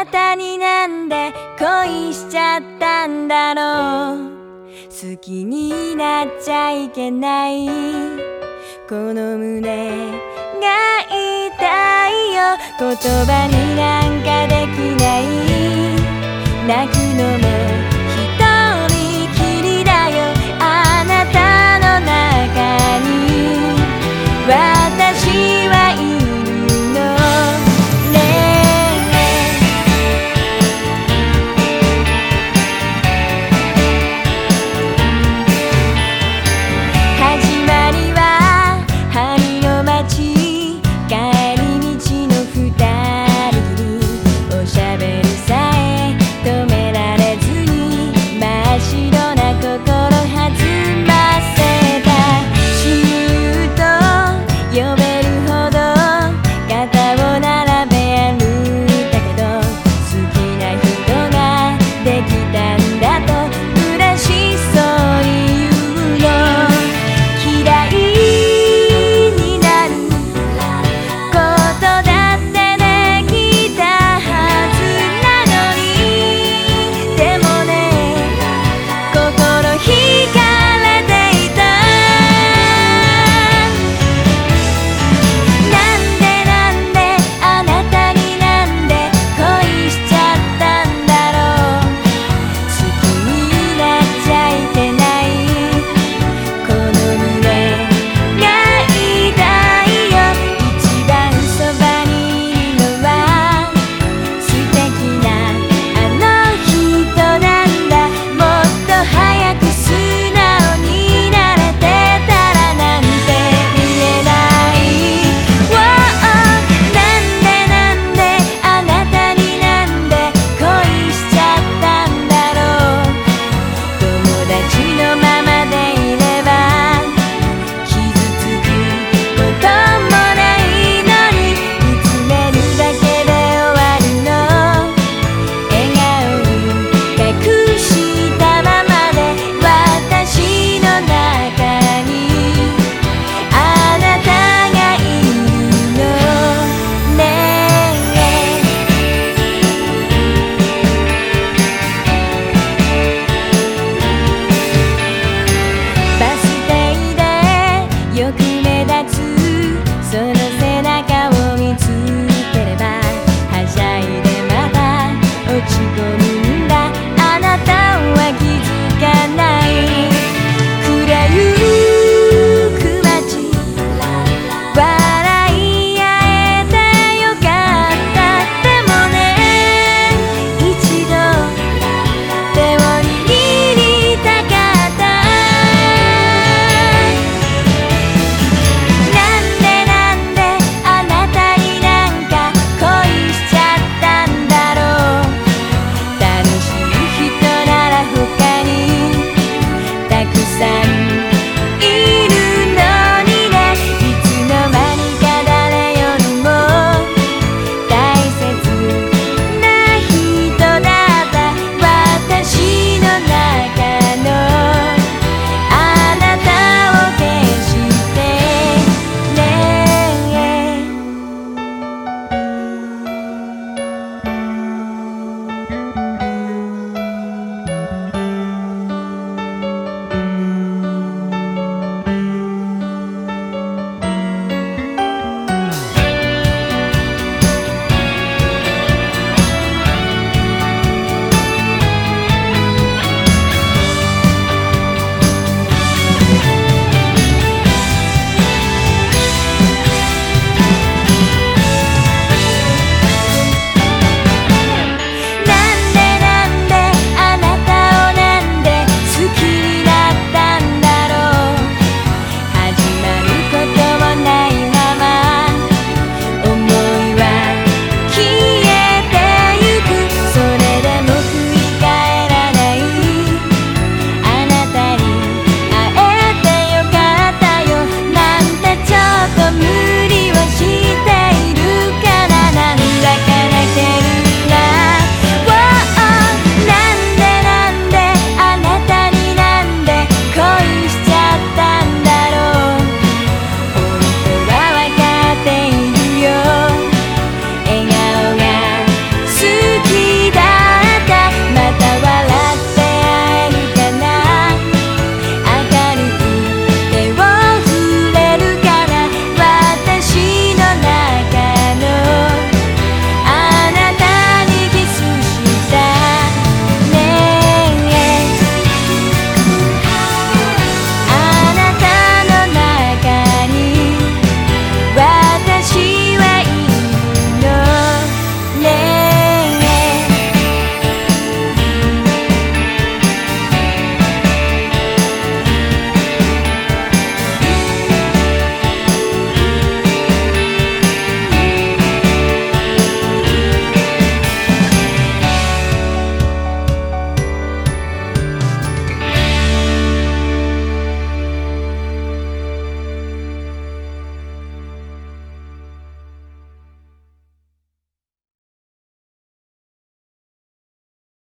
なたになんで恋しちゃったんだろう。好きになっちゃいけない。この胸が痛いよ。言葉になんかできない。泣くのも